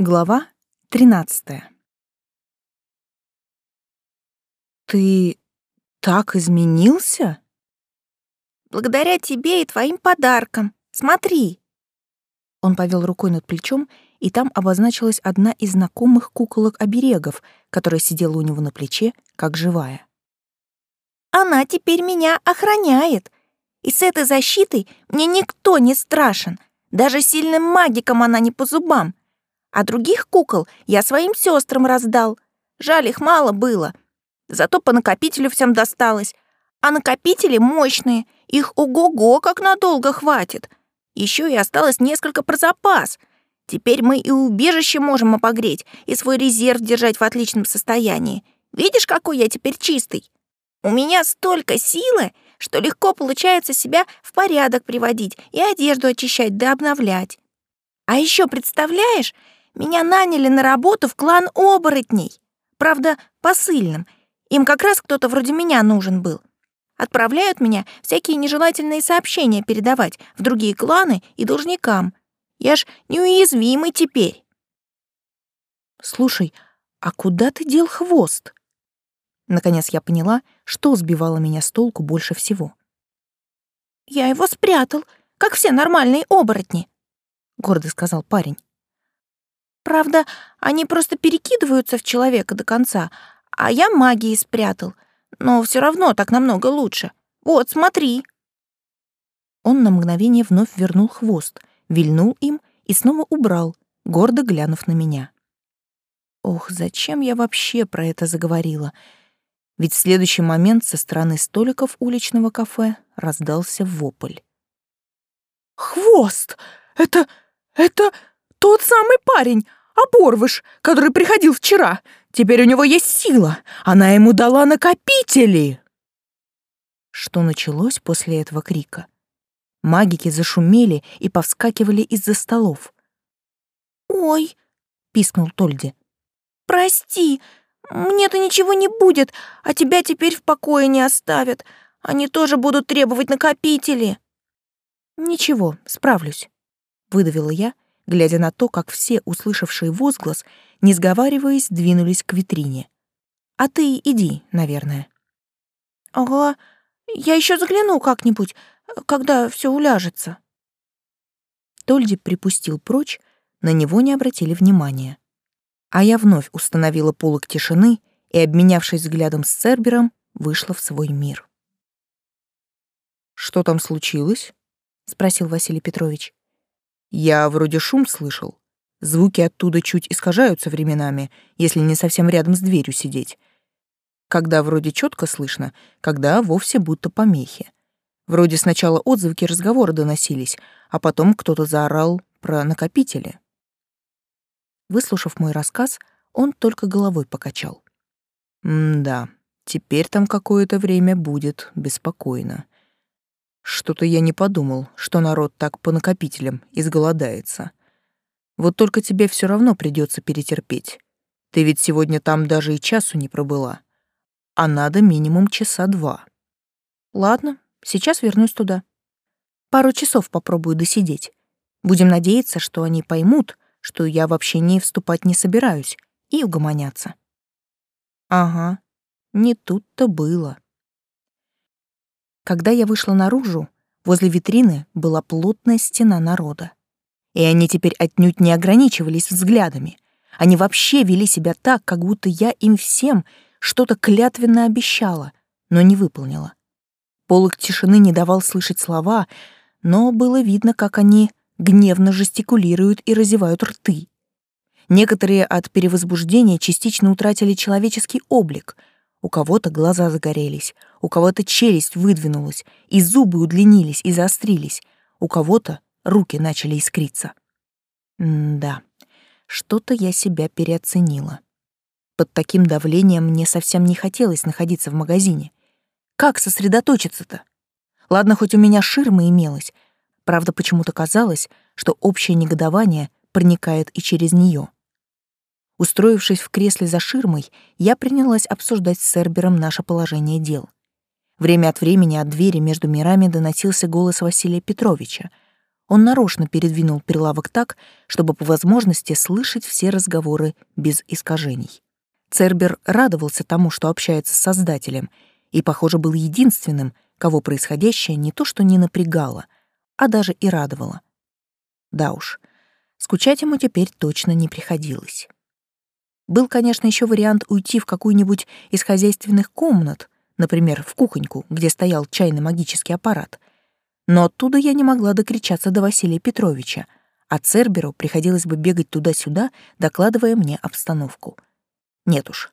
Глава 13. Ты так изменился? Благодаря тебе и твоим подаркам. Смотри. Он повел рукой над плечом, и там обозначилась одна из знакомых куколок-оберегов, которая сидела у него на плече, как живая. Она теперь меня охраняет. И с этой защитой мне никто не страшен. Даже сильным магикам она не по зубам. А других кукол я своим сестрам раздал. Жаль, их мало было. Зато по накопителю всем досталось. А накопители мощные, их ого-го как надолго хватит. Еще и осталось несколько про запас. Теперь мы и убежище можем обогреть, и свой резерв держать в отличном состоянии. Видишь, какой я теперь чистый? У меня столько силы, что легко получается себя в порядок приводить и одежду очищать да обновлять. А еще представляешь, меня наняли на работу в клан оборотней. Правда, посыльным. Им как раз кто-то вроде меня нужен был. Отправляют меня всякие нежелательные сообщения передавать в другие кланы и должникам. Я ж неуязвимый теперь. Слушай, а куда ты дел хвост? Наконец я поняла, что сбивало меня с толку больше всего. Я его спрятал, как все нормальные оборотни, гордо сказал парень. Правда, они просто перекидываются в человека до конца, а я магией спрятал. Но все равно так намного лучше. Вот, смотри. Он на мгновение вновь вернул хвост, вильнул им и снова убрал, гордо глянув на меня. Ох, зачем я вообще про это заговорила? Ведь в следующий момент со стороны столиков уличного кафе раздался вопль. «Хвост! Это... это...» Тот самый парень, Оборвыш, который приходил вчера. Теперь у него есть сила. Она ему дала накопители. Что началось после этого крика? Магики зашумели и повскакивали из-за столов. «Ой!» — пискнул Тольди. «Прости, мне-то ничего не будет, а тебя теперь в покое не оставят. Они тоже будут требовать накопители». «Ничего, справлюсь», — выдавила я глядя на то, как все, услышавшие возглас, не сговариваясь, двинулись к витрине. «А ты иди, наверное». «Ага, я еще загляну как-нибудь, когда все уляжется». Тольди припустил прочь, на него не обратили внимания. А я вновь установила полок тишины и, обменявшись взглядом с Цербером, вышла в свой мир. «Что там случилось?» — спросил Василий Петрович. Я вроде шум слышал. Звуки оттуда чуть искажаются временами, если не совсем рядом с дверью сидеть. Когда вроде четко слышно, когда вовсе будто помехи. Вроде сначала отзвуки разговора доносились, а потом кто-то заорал про накопители. Выслушав мой рассказ, он только головой покачал. «М-да, теперь там какое-то время будет беспокойно. Что-то я не подумал, что народ так по накопителям изголодается. Вот только тебе все равно придется перетерпеть. Ты ведь сегодня там даже и часу не пробыла. А надо минимум часа два. Ладно, сейчас вернусь туда. Пару часов попробую досидеть. Будем надеяться, что они поймут, что я вообще не вступать не собираюсь, и угомонятся. Ага, не тут-то было. Когда я вышла наружу, возле витрины была плотная стена народа. И они теперь отнюдь не ограничивались взглядами. Они вообще вели себя так, как будто я им всем что-то клятвенно обещала, но не выполнила. Полок тишины не давал слышать слова, но было видно, как они гневно жестикулируют и разевают рты. Некоторые от перевозбуждения частично утратили человеческий облик — у кого-то глаза загорелись, у кого-то челюсть выдвинулась, и зубы удлинились и заострились, у кого-то руки начали искриться. М-да, что-то я себя переоценила. Под таким давлением мне совсем не хотелось находиться в магазине. Как сосредоточиться-то? Ладно, хоть у меня ширма имелась. Правда, почему-то казалось, что общее негодование проникает и через нее. Устроившись в кресле за ширмой, я принялась обсуждать с Сербером наше положение дел. Время от времени от двери между мирами доносился голос Василия Петровича. Он нарочно передвинул прилавок так, чтобы по возможности слышать все разговоры без искажений. Цербер радовался тому, что общается с Создателем, и, похоже, был единственным, кого происходящее не то что не напрягало, а даже и радовало. Да уж, скучать ему теперь точно не приходилось. Был, конечно, еще вариант уйти в какую-нибудь из хозяйственных комнат, например, в кухоньку, где стоял чайный магический аппарат. Но оттуда я не могла докричаться до Василия Петровича, а Церберу приходилось бы бегать туда-сюда, докладывая мне обстановку. Нет уж,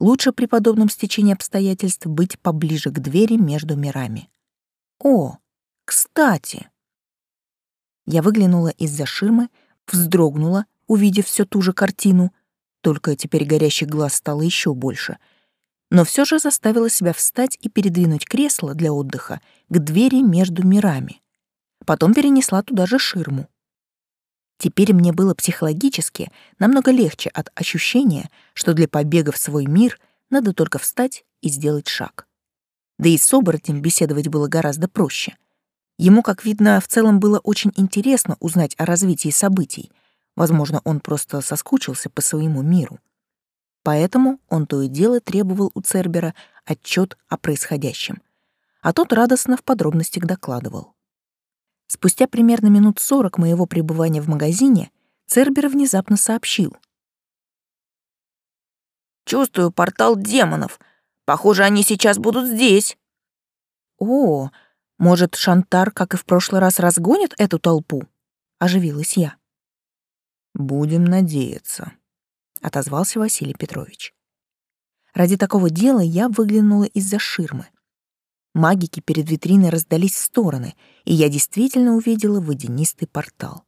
лучше при подобном стечении обстоятельств быть поближе к двери между мирами. О, кстати! Я выглянула из-за ширмы, вздрогнула, увидев всю ту же картину, только теперь горящий глаз стало еще больше — но все же заставила себя встать и передвинуть кресло для отдыха к двери между мирами. Потом перенесла туда же ширму. Теперь мне было психологически намного легче от ощущения, что для побега в свой мир надо только встать и сделать шаг. Да и с оборотнем беседовать было гораздо проще. Ему, как видно, в целом было очень интересно узнать о развитии событий. Возможно, он просто соскучился по своему миру. Поэтому он то и дело требовал у Цербера отчет о происходящем, а тот радостно в подробностях докладывал. Спустя примерно минут сорок моего пребывания в магазине Цербер внезапно сообщил. «Чувствую портал демонов. Похоже, они сейчас будут здесь». «О, может, Шантар, как и в прошлый раз, разгонит эту толпу?» — оживилась я. «Будем надеяться», — отозвался Василий Петрович. Ради такого дела я выглянула из-за ширмы. Магики перед витриной раздались в стороны, и я действительно увидела водянистый портал.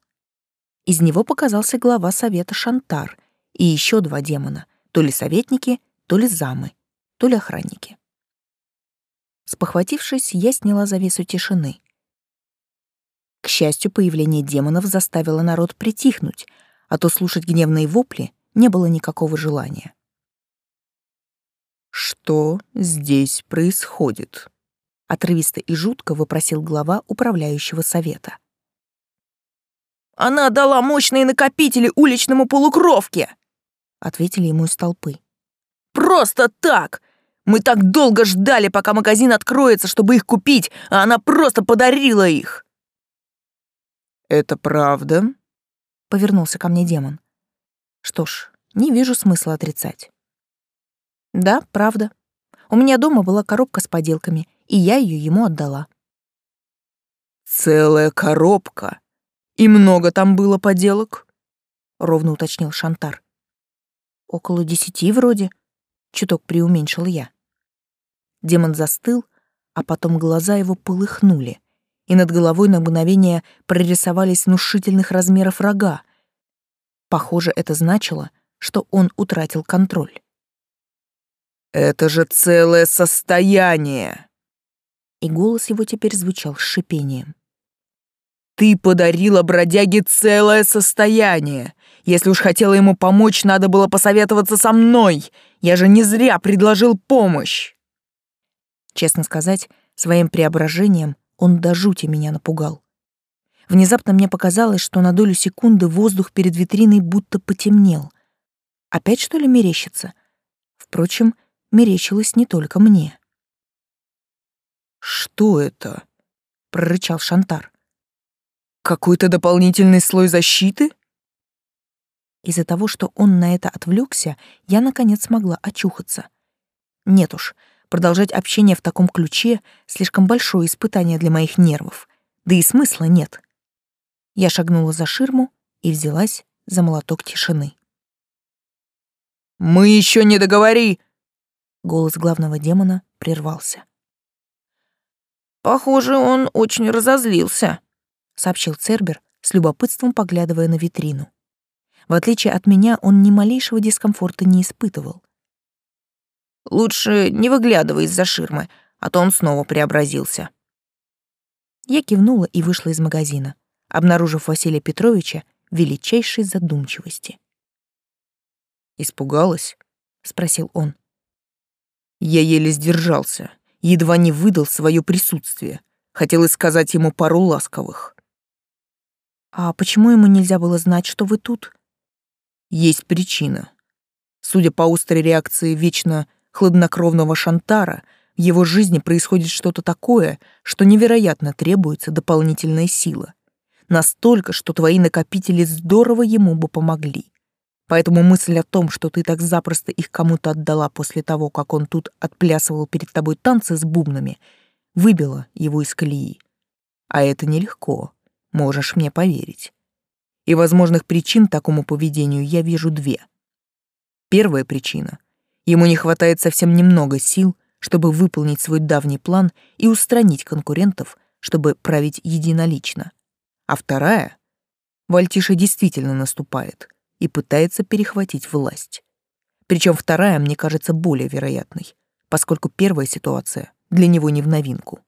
Из него показался глава совета Шантар и еще два демона, то ли советники, то ли замы, то ли охранники. Спохватившись, я сняла завесу тишины. К счастью, появление демонов заставило народ притихнуть, а то слушать гневные вопли не было никакого желания. «Что здесь происходит?» — отрывисто и жутко вопросил глава управляющего совета. «Она дала мощные накопители уличному полукровке!» — ответили ему из толпы. «Просто так! Мы так долго ждали, пока магазин откроется, чтобы их купить, а она просто подарила их!» «Это правда?» — повернулся ко мне демон. Что ж, не вижу смысла отрицать. Да, правда. У меня дома была коробка с поделками, и я ее ему отдала. Целая коробка. И много там было поделок? Ровно уточнил Шантар. Около десяти вроде. Чуток преуменьшил я. Демон застыл, а потом глаза его полыхнули, и над головой на мгновение прорисовались внушительных размеров рога, Похоже, это значило, что он утратил контроль. «Это же целое состояние!» И голос его теперь звучал с шипением. «Ты подарила бродяге целое состояние! Если уж хотела ему помочь, надо было посоветоваться со мной! Я же не зря предложил помощь!» Честно сказать, своим преображением он до жути меня напугал. Внезапно мне показалось, что на долю секунды воздух перед витриной будто потемнел. Опять что ли мерещится? Впрочем, мерещилось не только мне. «Что это?» — прорычал Шантар. «Какой-то дополнительный слой защиты?» Из-за того, что он на это отвлекся, я, наконец, смогла очухаться. Нет уж, продолжать общение в таком ключе — слишком большое испытание для моих нервов. Да и смысла нет. Я шагнула за ширму и взялась за молоток тишины. «Мы еще не договори!» Голос главного демона прервался. «Похоже, он очень разозлился», — сообщил Цербер, с любопытством поглядывая на витрину. В отличие от меня, он ни малейшего дискомфорта не испытывал. «Лучше не выглядывай из-за ширмы, а то он снова преобразился». Я кивнула и вышла из магазина обнаружив Василия Петровича величайшей задумчивости. «Испугалась?» — спросил он. Я еле сдержался, едва не выдал свое присутствие. Хотелось сказать ему пару ласковых. А почему ему нельзя было знать, что вы тут? Есть причина. Судя по острой реакции вечно хладнокровного Шантара, в его жизни происходит что-то такое, что невероятно требуется дополнительная сила. Настолько, что твои накопители здорово ему бы помогли. Поэтому мысль о том, что ты так запросто их кому-то отдала после того, как он тут отплясывал перед тобой танцы с бубнами, выбила его из колеи. А это нелегко, можешь мне поверить. И возможных причин такому поведению я вижу две. Первая причина — ему не хватает совсем немного сил, чтобы выполнить свой давний план и устранить конкурентов, чтобы править единолично. А вторая — Вальтиша действительно наступает — и пытается перехватить власть. Причем вторая мне кажется более вероятной, поскольку первая ситуация для него не в новинку.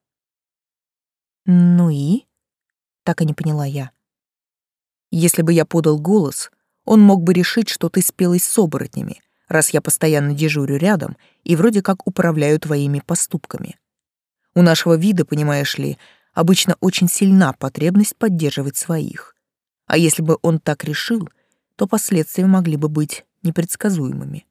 «Ну и?» — так и не поняла я. «Если бы я подал голос, он мог бы решить, что ты спелась с оборотнями, раз я постоянно дежурю рядом и вроде как управляю твоими поступками. У нашего вида, понимаешь ли, обычно очень сильна потребность поддерживать своих. А если бы он так решил — то последствия могли бы быть непредсказуемыми.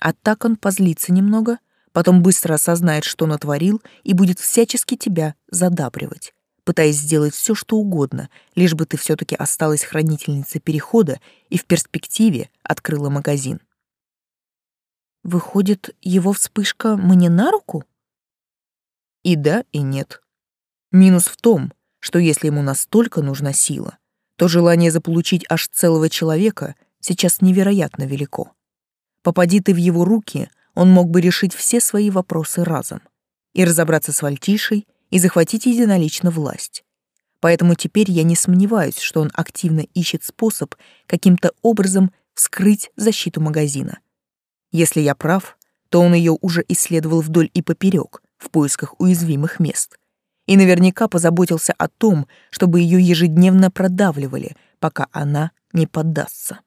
А так он позлится немного, потом быстро осознает, что натворил, и будет всячески тебя задабривать, пытаясь сделать все, что угодно, лишь бы ты все-таки осталась хранительницей перехода и в перспективе открыла магазин. Выходит, его вспышка мне на руку? И да, и нет. Минус в том, что если ему настолько нужна сила, то желание заполучить аж целого человека сейчас невероятно велико. Попади ты в его руки, он мог бы решить все свои вопросы разом и разобраться с Вальтишей, и захватить единолично власть. Поэтому теперь я не сомневаюсь, что он активно ищет способ каким-то образом вскрыть защиту магазина. Если я прав, то он ее уже исследовал вдоль и поперек в поисках уязвимых мест — и наверняка позаботился о том, чтобы ее ежедневно продавливали, пока она не поддастся.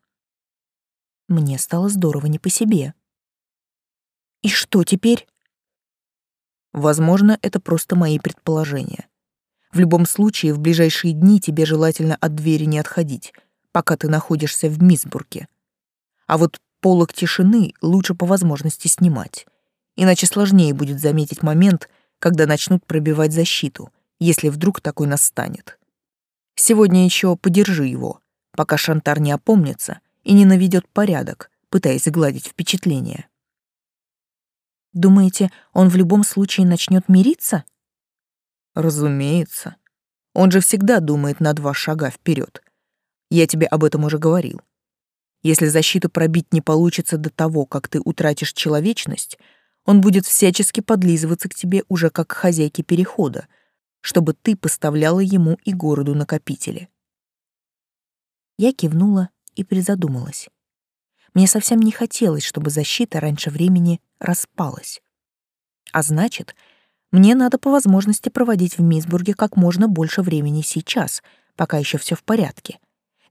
Мне стало здорово не по себе. И что теперь? Возможно, это просто мои предположения. В любом случае, в ближайшие дни тебе желательно от двери не отходить, пока ты находишься в Мисбурге. А вот полог тишины лучше по возможности снимать, иначе сложнее будет заметить момент, когда начнут пробивать защиту, если вдруг такой настанет. Сегодня еще подержи его, пока Шантар не опомнится и не наведет порядок, пытаясь гладить впечатление. Думаете, он в любом случае начнет мириться? Разумеется. Он же всегда думает на два шага вперед. Я тебе об этом уже говорил. Если защиту пробить не получится до того, как ты утратишь человечность, он будет всячески подлизываться к тебе уже как к хозяйке перехода, чтобы ты поставляла ему и городу накопители. Я кивнула и призадумалась. Мне совсем не хотелось, чтобы защита раньше времени распалась. А значит, мне надо по возможности проводить в Мисбурге как можно больше времени сейчас, пока еще все в порядке.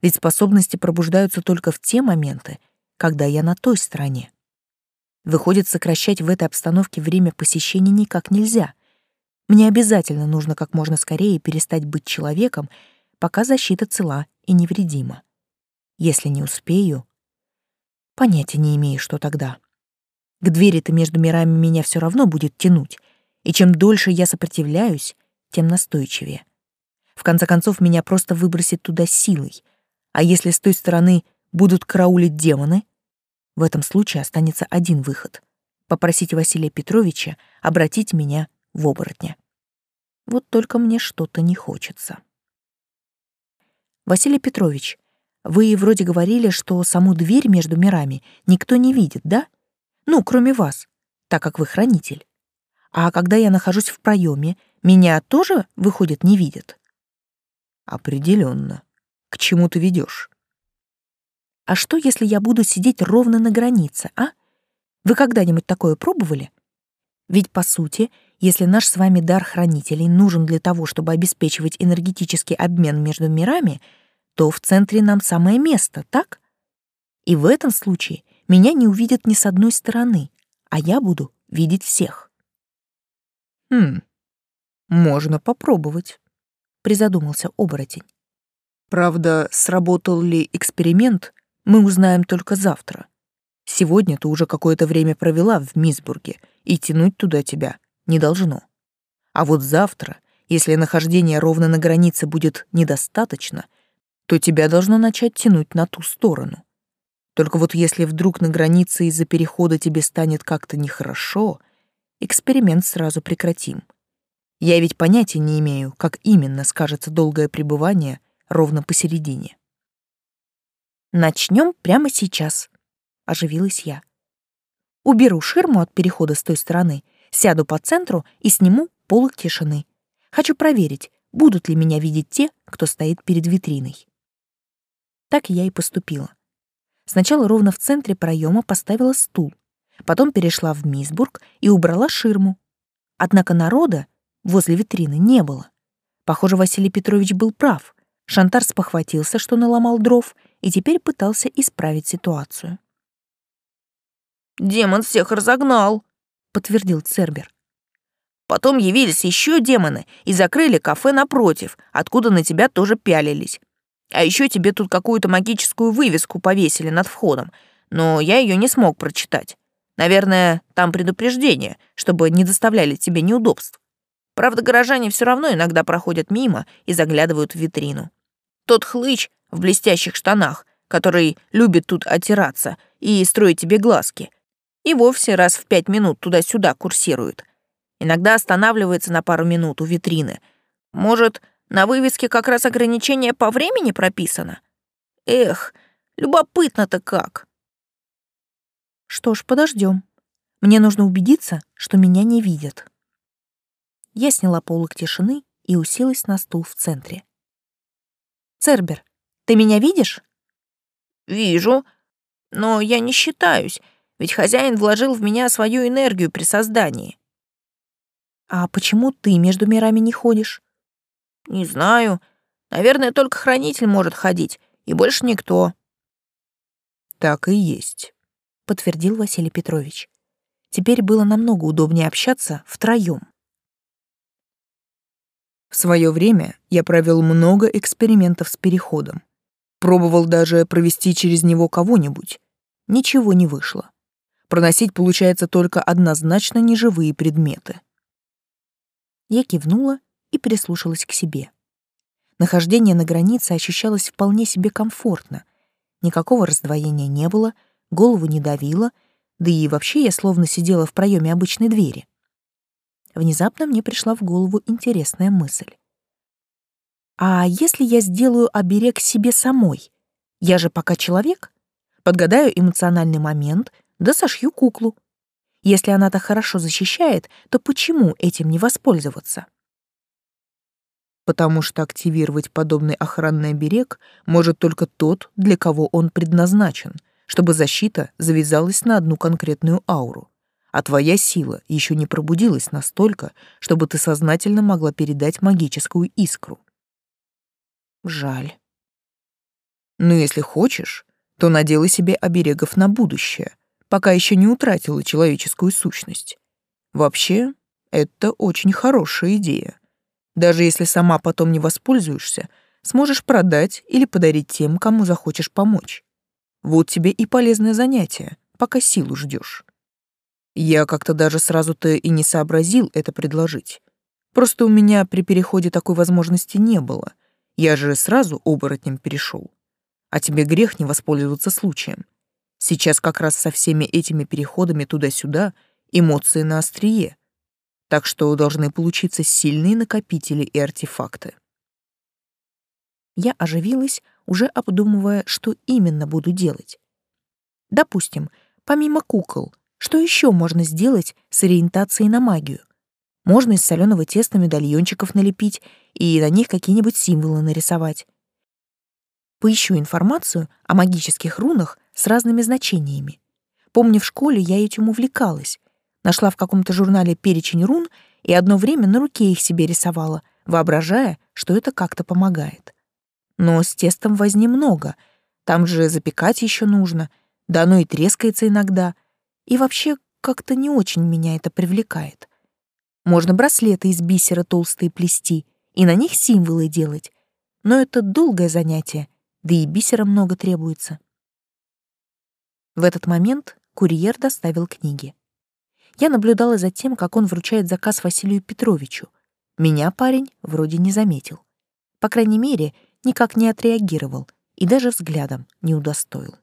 Ведь способности пробуждаются только в те моменты, когда я на той стороне. Выходит, сокращать в этой обстановке время посещения никак нельзя. Мне обязательно нужно как можно скорее перестать быть человеком, пока защита цела и невредима. Если не успею... Понятия не имею, что тогда. К двери-то между мирами меня все равно будет тянуть, и чем дольше я сопротивляюсь, тем настойчивее. В конце концов, меня просто выбросит туда силой. А если с той стороны будут караулить демоны, в этом случае останется один выход — попросить Василия Петровича обратить меня в оборотня. Вот только мне что-то не хочется. Василий Петрович, вы вроде говорили, что саму дверь между мирами никто не видит, да? Ну, кроме вас, так как вы хранитель. А когда я нахожусь в проеме, меня тоже, выходит, не видят? Определенно. К чему ты ведешь? А что, если я буду сидеть ровно на границе, а? Вы когда-нибудь такое пробовали? Ведь, по сути, если наш с вами дар хранителей нужен для того, чтобы обеспечивать энергетический обмен между мирами, то в центре нам самое место, так? И в этом случае меня не увидят ни с одной стороны, а я буду видеть всех. Хм, можно попробовать, призадумался оборотень. Правда, сработал ли эксперимент, мы узнаем только завтра. Сегодня ты уже какое-то время провела в Мисбурге, и тянуть туда тебя не должно. А вот завтра, если нахождение ровно на границе будет недостаточно, то тебя должно начать тянуть на ту сторону. Только вот если вдруг на границе из-за перехода тебе станет как-то нехорошо, эксперимент сразу прекратим. Я ведь понятия не имею, как именно скажется долгое пребывание ровно посередине. Начнем прямо сейчас, оживилась я. Уберу ширму от перехода с той стороны, сяду по центру и сниму полок тишины. Хочу проверить, будут ли меня видеть те, кто стоит перед витриной. Так я и поступила. Сначала ровно в центре проема поставила стул, потом перешла в Мисбург и убрала ширму. Однако народа возле витрины не было. Похоже, Василий Петрович был прав. Шантар спохватился, что наломал дров, и теперь пытался исправить ситуацию. «Демон всех разогнал», — подтвердил Цербер. «Потом явились еще демоны и закрыли кафе напротив, откуда на тебя тоже пялились. А еще тебе тут какую-то магическую вывеску повесили над входом, но я ее не смог прочитать. Наверное, там предупреждение, чтобы не доставляли тебе неудобств. Правда, горожане все равно иногда проходят мимо и заглядывают в витрину. Тот хлыч в блестящих штанах, который любит тут отираться и строить тебе глазки, и вовсе раз в пять минут туда-сюда курсирует. Иногда останавливается на пару минут у витрины. Может, на вывеске как раз ограничение по времени прописано? Эх, любопытно-то как. Что ж, подождем. Мне нужно убедиться, что меня не видят. Я сняла полок тишины и уселась на стул в центре. Цербер, ты меня видишь? Вижу, но я не считаюсь, ведь хозяин вложил в меня свою энергию при создании. А почему ты между мирами не ходишь? Не знаю. Наверное, только хранитель может ходить, и больше никто. Так и есть, подтвердил Василий Петрович. Теперь было намного удобнее общаться втроем. В свое время я провел много экспериментов с переходом. Пробовал даже провести через него кого-нибудь. Ничего не вышло. Проносить получается только однозначно неживые предметы. Я кивнула и прислушалась к себе. Нахождение на границе ощущалось вполне себе комфортно. Никакого раздвоения не было, голову не давило, да и вообще я словно сидела в проеме обычной двери. Внезапно мне пришла в голову интересная мысль. А если я сделаю оберег себе самой? Я же пока человек. Подгадаю эмоциональный момент, да сошью куклу. Если она так хорошо защищает, то почему этим не воспользоваться? потому что активировать подобный охранный оберег может только тот, для кого он предназначен, чтобы защита завязалась на одну конкретную ауру. А твоя сила еще не пробудилась настолько, чтобы ты сознательно могла передать магическую искру. Жаль. Но если хочешь, то надела себе оберегов на будущее, пока еще не утратила человеческую сущность. Вообще, это очень хорошая идея. Даже если сама потом не воспользуешься, сможешь продать или подарить тем, кому захочешь помочь. Вот тебе и полезное занятие, пока силу ждешь. Я как-то даже сразу-то и не сообразил это предложить. Просто у меня при переходе такой возможности не было. Я же сразу оборотнем перешел. А тебе грех не воспользоваться случаем. Сейчас как раз со всеми этими переходами туда-сюда эмоции на острие так что должны получиться сильные накопители и артефакты. Я оживилась, уже обдумывая, что именно буду делать. Допустим, помимо кукол, что еще можно сделать с ориентацией на магию? Можно из соленого теста медальончиков налепить и на них какие-нибудь символы нарисовать. Поищу информацию о магических рунах с разными значениями. Помню, в школе я этим увлекалась, Нашла в каком-то журнале перечень рун и одно время на руке их себе рисовала, воображая, что это как-то помогает. Но с тестом возни много. Там же запекать еще нужно, да оно и трескается иногда. И вообще как-то не очень меня это привлекает. Можно браслеты из бисера толстые плести и на них символы делать. но это долгое занятие, да и бисера много требуется. В этот момент курьер доставил книги. Я наблюдала за тем, как он вручает заказ Василию Петровичу. Меня парень вроде не заметил. По крайней мере, никак не отреагировал и даже взглядом не удостоил.